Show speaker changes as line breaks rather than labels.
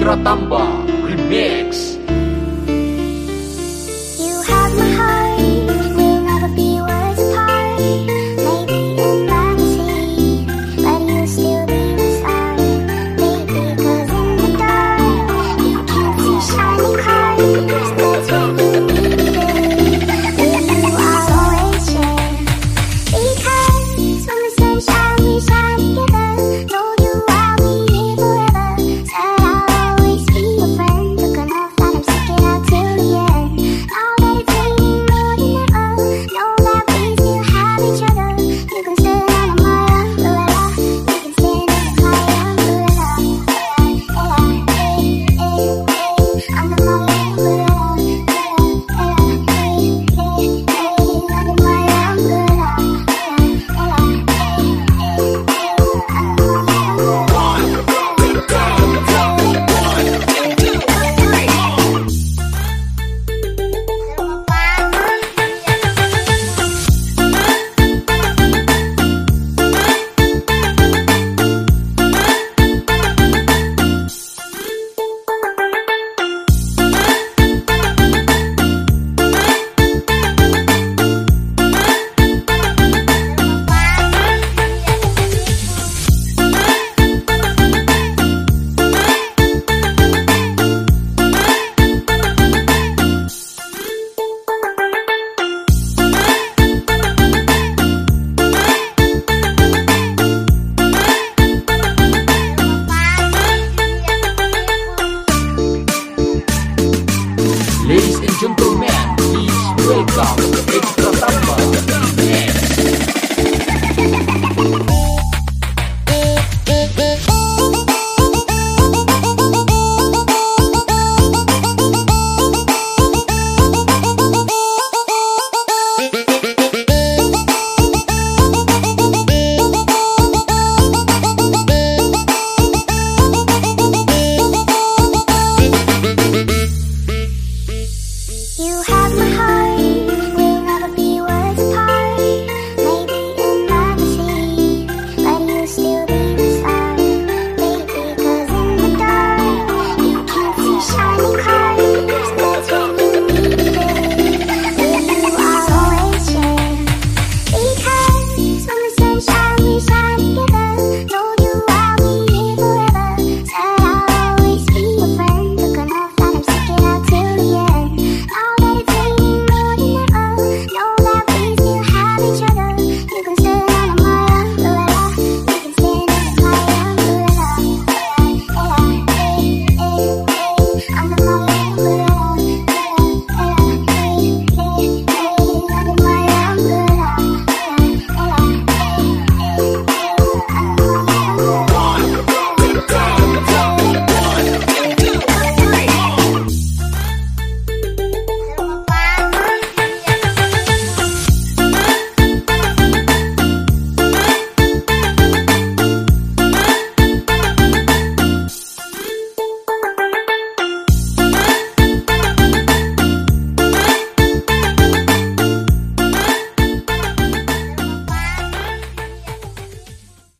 Putra Tamba Remix.